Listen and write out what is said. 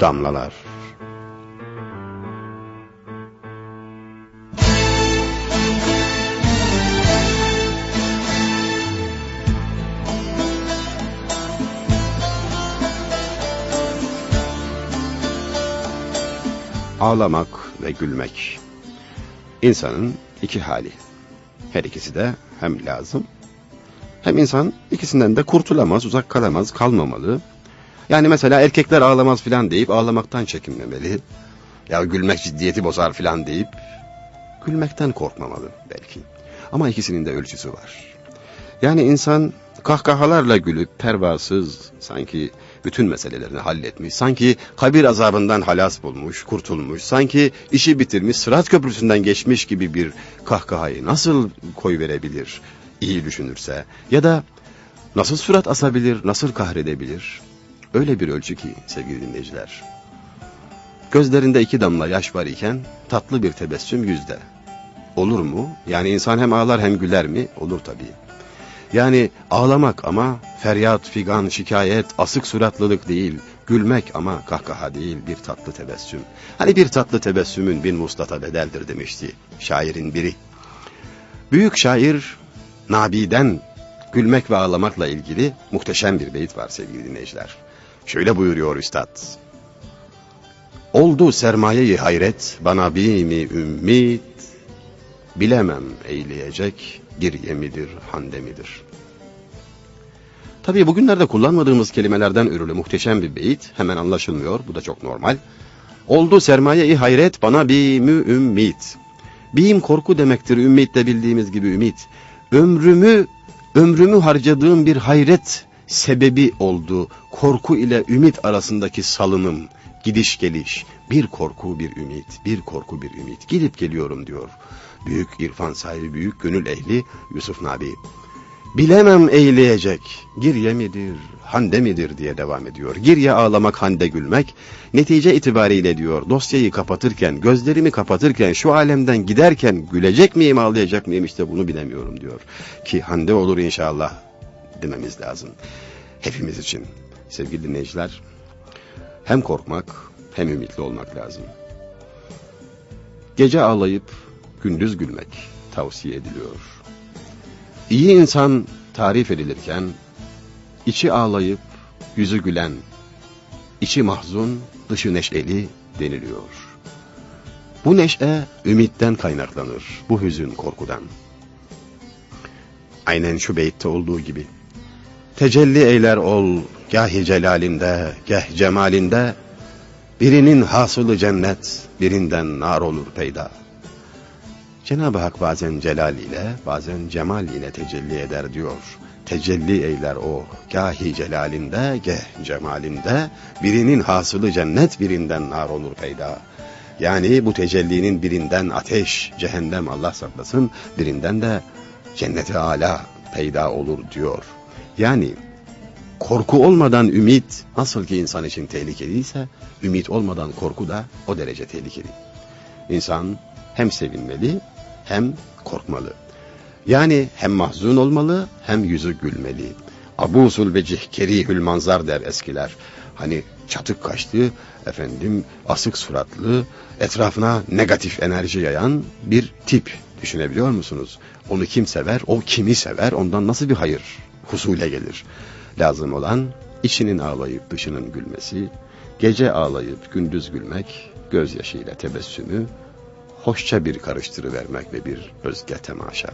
damlalar. Ağlamak ve gülmek. İnsanın iki hali. Her ikisi de hem lazım hem insan ikisinden de kurtulamaz, uzak kalamaz, kalmamalı. Yani mesela erkekler ağlamaz filan deyip ağlamaktan çekinmemeli. Ya gülmek ciddiyeti bozar filan deyip gülmekten korkmamalı belki. Ama ikisinin de ölçüsü var. Yani insan kahkahalarla gülüp pervasız sanki bütün meselelerini halletmiş, sanki kabir azabından halas bulmuş, kurtulmuş, sanki işi bitirmiş, sırat köprüsünden geçmiş gibi bir kahkahayı nasıl koy verebilir iyi düşünürse ya da nasıl surat asabilir, nasıl kahredebilir? Öyle bir ölçü ki sevgili dinleyiciler. Gözlerinde iki damla yaş var iken tatlı bir tebessüm yüzde. Olur mu? Yani insan hem ağlar hem güler mi? Olur tabii. Yani ağlamak ama feryat, figan, şikayet, asık suratlılık değil, gülmek ama kahkaha değil bir tatlı tebessüm. Hani bir tatlı tebessümün bin muslata bedeldir demişti şairin biri. Büyük şair Nabi'den gülmek ve ağlamakla ilgili muhteşem bir beyit var sevgili dinleyiciler. Şöyle buyuruyor üstad. Oldu sermayeyi hayret bana bimi ümmit, bilemem eyleyecek bir yemidir, handemidir. Tabii bugünlerde kullanmadığımız kelimelerden ürülü muhteşem bir beyit hemen anlaşılmıyor, bu da çok normal. Oldu sermayeyi hayret bana bimi ümmit. Bim korku demektir, ümmit de bildiğimiz gibi ümit ömrümü ömrümü harcadığım bir hayret sebebi oldu. Korku ile ümit arasındaki salınım, gidiş geliş, bir korku bir ümit, bir korku bir ümit. Gidip geliyorum diyor. Büyük irfan sahibi, büyük gönül ehli Yusuf Nabi. Bilemem eyleyecek, girye midir, hande midir diye devam ediyor. Girye ağlamak, hande gülmek. Netice itibariyle diyor, dosyayı kapatırken, gözlerimi kapatırken, şu alemden giderken gülecek miyim, ağlayacak mıyım işte bunu bilemiyorum diyor. Ki hande olur inşallah dememiz lazım. Hepimiz için sevgili dinleyiciler, hem korkmak hem ümitli olmak lazım. Gece ağlayıp gündüz gülmek tavsiye ediliyor. İyi insan tarif edilirken, içi ağlayıp yüzü gülen, içi mahzun, dışı neşeli deniliyor. Bu neşe ümitten kaynaklanır, bu hüzün korkudan. Aynen şu beytte olduğu gibi. Tecelli eyler ol, gahi celalinde, geh cemalinde, birinin hasılı cennet, birinden nar olur peyda. Cenab-ı Hak bazen celal ile, bazen cemal ile tecelli eder diyor. Tecelli eyler o, gahi celalinde, geh cemalinde, birinin hasılı cennet, birinden nar olur peyda. Yani bu tecellinin birinden ateş, cehennem Allah saklasın, birinden de cennete ala peyda olur diyor. Yani korku olmadan ümit nasıl ki insan için tehlikeliyse, ümit olmadan korku da o derece tehlikeli. İnsan hem sevinmeli hem korkmalı. Yani hem mahzun olmalı hem yüzü gülmeli. Abusul vecih kerihül manzar der eskiler. Hani çatık kaşlı, efendim asık suratlı, etrafına negatif enerji yayan bir tip düşünebiliyor musunuz? Onu kim sever, o kimi sever, ondan nasıl bir hayır husule gelir? Lazım olan içinin ağlayıp dışının gülmesi, gece ağlayıp gündüz gülmek, gözyaşıyla tebessümü, hoşça bir karıştırıvermek ve bir özge temaşa.